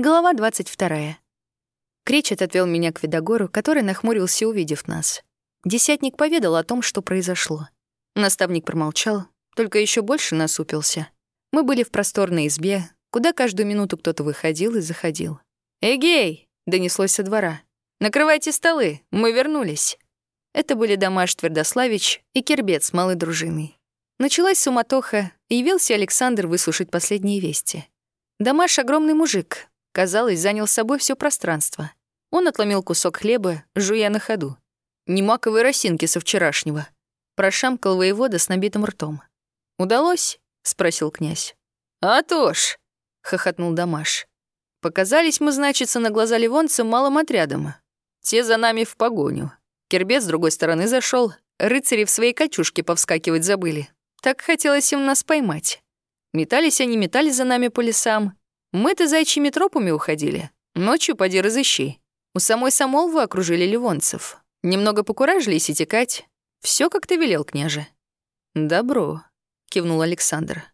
Глава 22. Кречет отвел меня к Видогору, который нахмурился, увидев нас. Десятник поведал о том, что произошло. Наставник промолчал, только еще больше насупился. Мы были в просторной избе, куда каждую минуту кто-то выходил и заходил. «Эгей!» — донеслось со двора. «Накрывайте столы, мы вернулись». Это были Домаш Твердославич и Кербец с малой дружиной. Началась суматоха, и явился Александр выслушать последние вести. Домаш — огромный мужик, казалось, занял с собой все пространство. Он отломил кусок хлеба, жуя на ходу. Не маковой росинки со вчерашнего. Прошамкал воевода с набитым ртом. «Удалось?» — спросил князь. «А то ж!» — хохотнул Дамаш. «Показались мы, значится, на глаза ливонцам малым отрядом. Те за нами в погоню. Кербец с другой стороны зашел. Рыцари в своей качушке повскакивать забыли. Так хотелось им нас поймать. Метались они, метались за нами по лесам. Мы-то зайчьими тропами уходили. Ночью поди разыщи. У самой Самолвы окружили ливонцев. Немного покуражились и текать. Все, как ты велел, княже». «Добро», — кивнул Александр.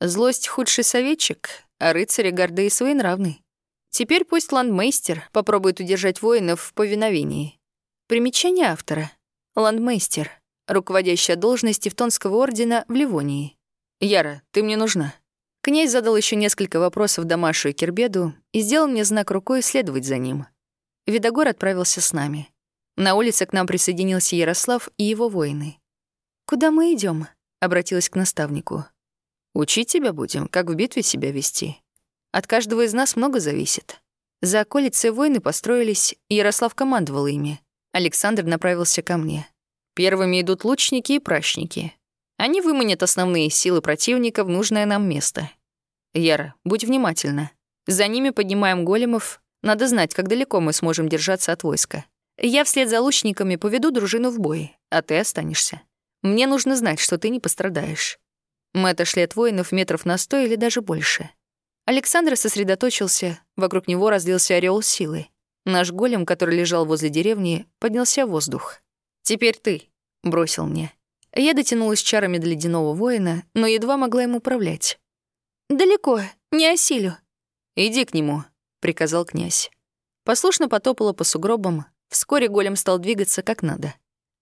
«Злость — худший советчик, а рыцари горды и своенравны. Теперь пусть ландмейстер попробует удержать воинов в повиновении». Примечание автора. Ландмейстер, руководящая должность Тевтонского ордена в Ливонии. «Яра, ты мне нужна». Князь задал еще несколько вопросов Дамашу и Кербеду и сделал мне знак рукой следовать за ним. Видогор отправился с нами. На улице к нам присоединился Ярослав и его воины. «Куда мы идем? обратилась к наставнику. «Учить тебя будем, как в битве себя вести. От каждого из нас много зависит. За околицей воины построились, и Ярослав командовал ими. Александр направился ко мне. Первыми идут лучники и прачники. Они выманят основные силы противника в нужное нам место. Яра, будь внимательна. За ними поднимаем големов. Надо знать, как далеко мы сможем держаться от войска. Я вслед за лучниками поведу дружину в бой, а ты останешься. Мне нужно знать, что ты не пострадаешь. Мы отошли от воинов метров на сто или даже больше. Александр сосредоточился, вокруг него разлился ореол силы. Наш голем, который лежал возле деревни, поднялся в воздух. «Теперь ты», — бросил мне. Я дотянулась чарами до ледяного воина, но едва могла им управлять. «Далеко, не осилю». «Иди к нему», — приказал князь. Послушно потопала по сугробам. Вскоре голем стал двигаться как надо.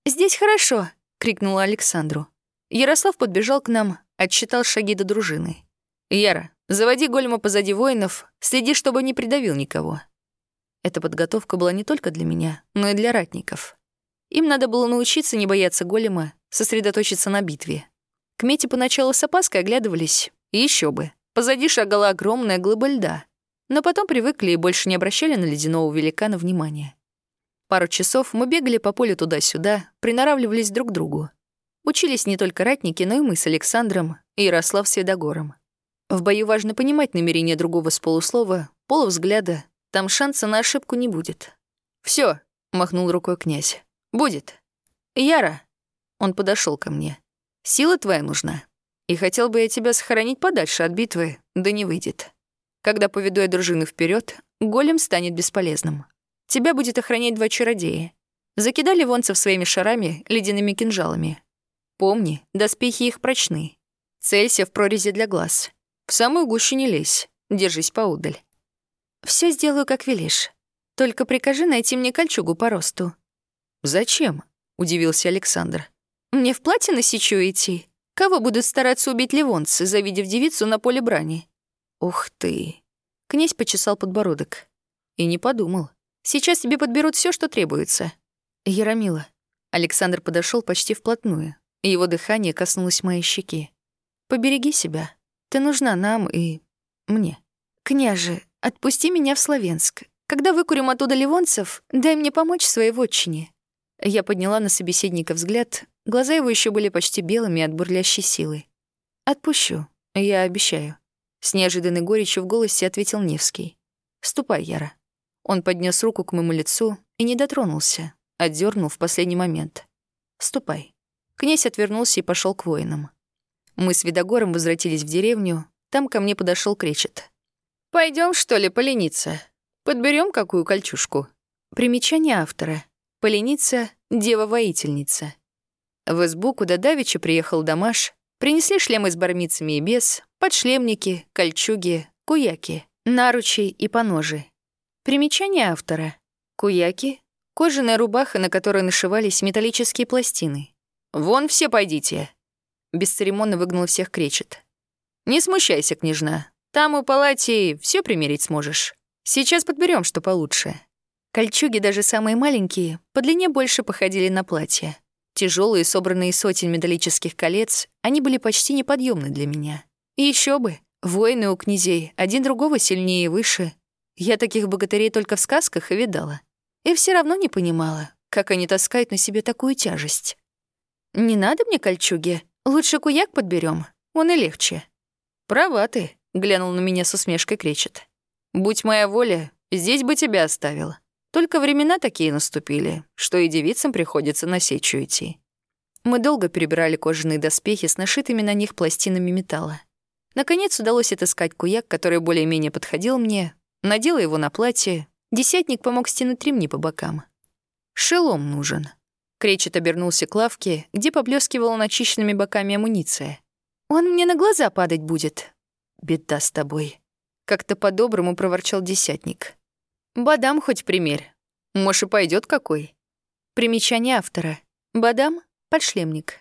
«Здесь хорошо», — крикнула Александру. Ярослав подбежал к нам, отсчитал шаги до дружины. «Яра, заводи голема позади воинов, следи, чтобы не придавил никого». Эта подготовка была не только для меня, но и для ратников. Им надо было научиться не бояться голема, сосредоточиться на битве. К Мете поначалу с опаской оглядывались, еще бы. Позади шагала огромная глыба льда. Но потом привыкли и больше не обращали на ледяного великана внимания. Пару часов мы бегали по полю туда-сюда, приноравливались друг к другу. Учились не только ратники, но и мы с Александром и Ярослав Сведогором. В бою важно понимать намерение другого с полуслова, полувзгляда. Там шанса на ошибку не будет. Все, махнул рукой князь. «Будет. Яра». Он подошел ко мне. «Сила твоя нужна. И хотел бы я тебя сохранить подальше от битвы, да не выйдет. Когда поведу я дружину вперед, голем станет бесполезным. Тебя будет охранять два чародея. Закидали вонцев своими шарами, ледяными кинжалами. Помни, доспехи их прочны. Целься в прорези для глаз. В самую гущу не лезь, держись поудаль. Все сделаю, как велишь. Только прикажи найти мне кольчугу по росту. «Зачем?» — удивился Александр. «Мне в платье на сечу идти? Кого будут стараться убить ливонцы, завидев девицу на поле брани?» «Ух ты!» — князь почесал подбородок. И не подумал. «Сейчас тебе подберут все, что требуется». «Яромила». Александр подошел почти вплотную. Его дыхание коснулось моей щеки. «Побереги себя. Ты нужна нам и... мне. Княже, отпусти меня в Словенск. Когда выкурим оттуда ливонцев, дай мне помочь своей вотчине. Я подняла на собеседника взгляд. Глаза его еще были почти белыми от бурлящей силы. «Отпущу, я обещаю». С неожиданной горечью в голосе ответил Невский. «Ступай, Яра». Он поднес руку к моему лицу и не дотронулся, отдернул в последний момент. «Ступай». Князь отвернулся и пошел к воинам. Мы с Видогором возвратились в деревню. Там ко мне подошел кречет. Пойдем что ли, полениться? Подберем какую кольчушку?» Примечание автора. Поленица — дева-воительница. В избу, куда давеча приехал Дамаш, принесли шлемы с бармицами и без, подшлемники, кольчуги, куяки, наручи и поножи. Примечание автора. Куяки — кожаная рубаха, на которой нашивались металлические пластины. «Вон все пойдите!» Бесцеремонно выгнал всех кречет. «Не смущайся, княжна. Там у палати все примерить сможешь. Сейчас подберем, что получше». Кольчуги, даже самые маленькие, по длине больше походили на платья. Тяжелые, собранные сотен металлических колец, они были почти неподъемны для меня. И еще бы, воины у князей, один другого сильнее и выше. Я таких богатырей только в сказках и видала. И все равно не понимала, как они таскают на себе такую тяжесть. «Не надо мне кольчуги, лучше куяк подберем, он и легче». «Права ты», — глянул на меня с усмешкой кречет. «Будь моя воля, здесь бы тебя оставил. Только времена такие наступили, что и девицам приходится на сечу идти». Мы долго перебирали кожаные доспехи с нашитыми на них пластинами металла. Наконец удалось отыскать куяк, который более-менее подходил мне, надела его на платье, десятник помог стянуть ремни по бокам. «Шелом нужен». Кречет обернулся к лавке, где поблескивала начищенными боками амуниция. «Он мне на глаза падать будет». «Беда с тобой», — как-то по-доброму проворчал десятник. «Бадам хоть примерь. Может, и пойдет какой». Примечание автора. Бадам — подшлемник.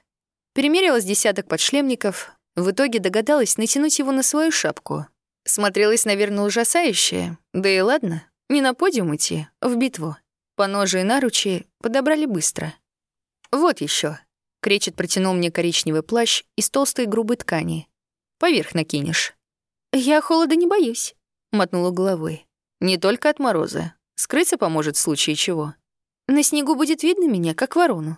Перемерилась десяток подшлемников, в итоге догадалась натянуть его на свою шапку. Смотрелась, наверное, ужасающе. Да и ладно, не на подиум идти, в битву. Поножи и наручи подобрали быстро. «Вот еще. Кречет протянул мне коричневый плащ из толстой грубой ткани. «Поверх накинешь». «Я холода не боюсь», — мотнула головой. «Не только от мороза. Скрыться поможет в случае чего». «На снегу будет видно меня, как ворону».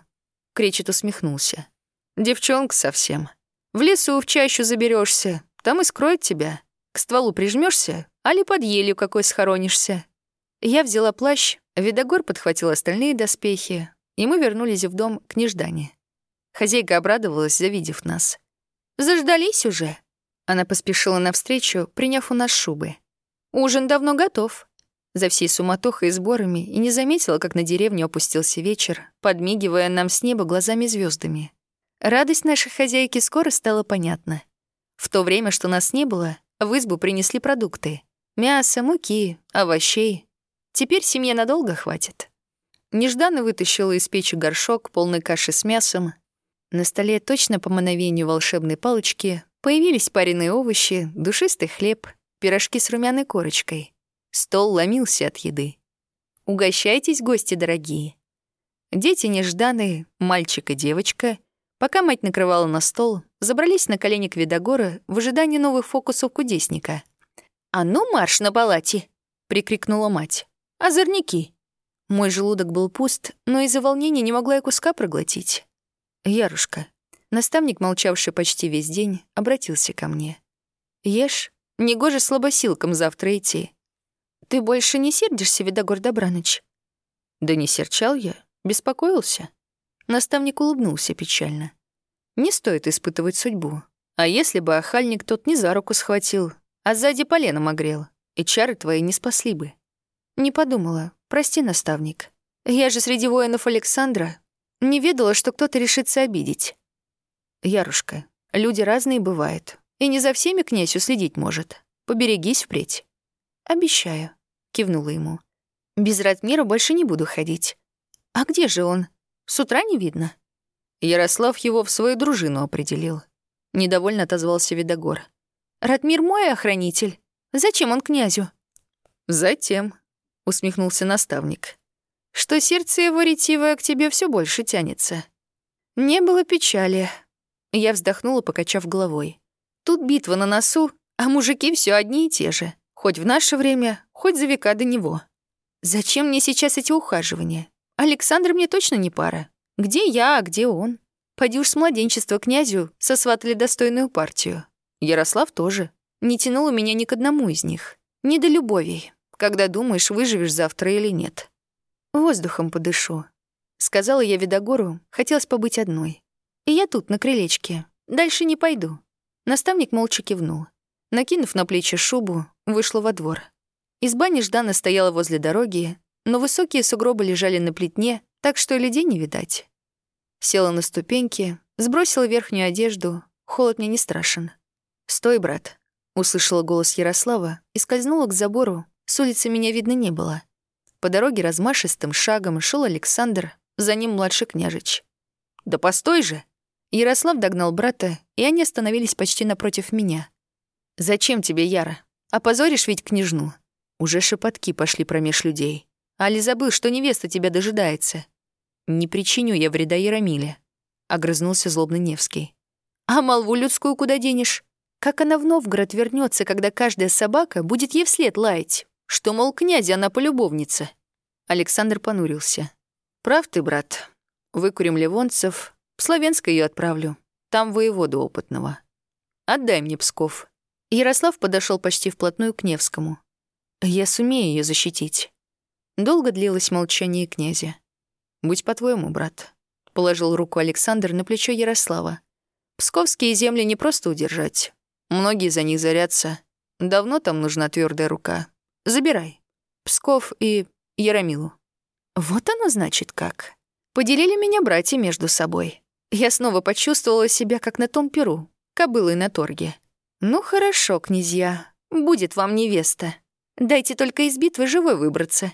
Кречет усмехнулся. «Девчонка совсем. В лесу в чащу заберешься, там и скроет тебя. К стволу прижмешься, али под елью какой схоронишься. Я взяла плащ, Видогор подхватил остальные доспехи, и мы вернулись в дом к неждане. Хозяйка обрадовалась, завидев нас. «Заждались уже?» Она поспешила навстречу, приняв у нас шубы. «Ужин давно готов». За всей суматохой и сборами и не заметила, как на деревню опустился вечер, подмигивая нам с неба глазами звездами. Радость нашей хозяйки скоро стала понятна. В то время, что нас не было, в избу принесли продукты. Мясо, муки, овощей. Теперь семье надолго хватит. Нежданно вытащила из печи горшок, полный каши с мясом. На столе точно по мановению волшебной палочки появились пареные овощи, душистый хлеб, пирожки с румяной корочкой. Стол ломился от еды. Угощайтесь, гости дорогие. Дети нежданные, мальчик и девочка — Пока мать накрывала на стол, забрались на колени к Видогора в ожидании новых фокусов кудесника. «А ну, марш на палате!» — прикрикнула мать. «Озорники!» Мой желудок был пуст, но из-за волнения не могла я куска проглотить. «Ярушка». Наставник, молчавший почти весь день, обратился ко мне. «Ешь, негоже слабосилкам завтра идти. Ты больше не сердишься, Видогор Добраныч?» «Да не серчал я, беспокоился». Наставник улыбнулся печально. Не стоит испытывать судьбу. А если бы охальник тот не за руку схватил, а сзади поленом огрел, и чары твои не спасли бы. Не подумала. Прости, наставник. Я же среди воинов Александра не ведала, что кто-то решится обидеть. Ярушка, люди разные бывают, и не за всеми князю следить может. Поберегись впредь. Обещаю, кивнула ему. Без Ратмира больше не буду ходить. А где же он? С утра не видно». Ярослав его в свою дружину определил. Недовольно отозвался Видогор. «Ратмир мой охранитель. Зачем он князю?» «Затем», — усмехнулся наставник, «что сердце его ретивое к тебе все больше тянется». Не было печали. Я вздохнула, покачав головой. Тут битва на носу, а мужики все одни и те же. Хоть в наше время, хоть за века до него. Зачем мне сейчас эти ухаживания? Александр мне точно не пара. Где я, а где он? Пойди уж с младенчества князю сосватали достойную партию. Ярослав тоже. Не тянуло меня ни к одному из них. Не до любовей, когда думаешь, выживешь завтра или нет. Воздухом подышу. Сказала я Видогору, хотелось побыть одной. И я тут, на крылечке. Дальше не пойду. Наставник молча кивнул. Накинув на плечи шубу, вышла во двор. Изба нежданно стояла возле дороги, но высокие сугробы лежали на плетне, так что людей не видать. Села на ступеньки, сбросила верхнюю одежду, холод мне не страшен. «Стой, брат». Услышала голос Ярослава и скользнула к забору. С улицы меня видно не было. По дороге размашистым шагом шел Александр, за ним младший княжич. «Да постой же!» Ярослав догнал брата, и они остановились почти напротив меня. «Зачем тебе, Яра? Опозоришь ведь княжну?» Уже шепотки пошли промеж людей. Али забыл, что невеста тебя дожидается. «Не причиню я вреда Ярамиле», — огрызнулся злобный Невский. «А молву людскую куда денешь? Как она в Новгород вернется, когда каждая собака будет ей вслед лаять? Что, мол, князя она полюбовница?» Александр понурился. «Прав ты, брат. Выкурим ливонцев, в Славянск ее отправлю. Там воеводу опытного. Отдай мне Псков». Ярослав подошел почти вплотную к Невскому. «Я сумею ее защитить». Долго длилось молчание князя. «Будь по-твоему, брат», — положил руку Александр на плечо Ярослава. «Псковские земли не просто удержать. Многие за них зарятся. Давно там нужна твердая рука. Забирай. Псков и Ярамилу. Вот оно значит как. Поделили меня братья между собой. Я снова почувствовала себя как на том перу, кобылой на торге. Ну хорошо, князья, будет вам невеста. Дайте только из битвы живой выбраться.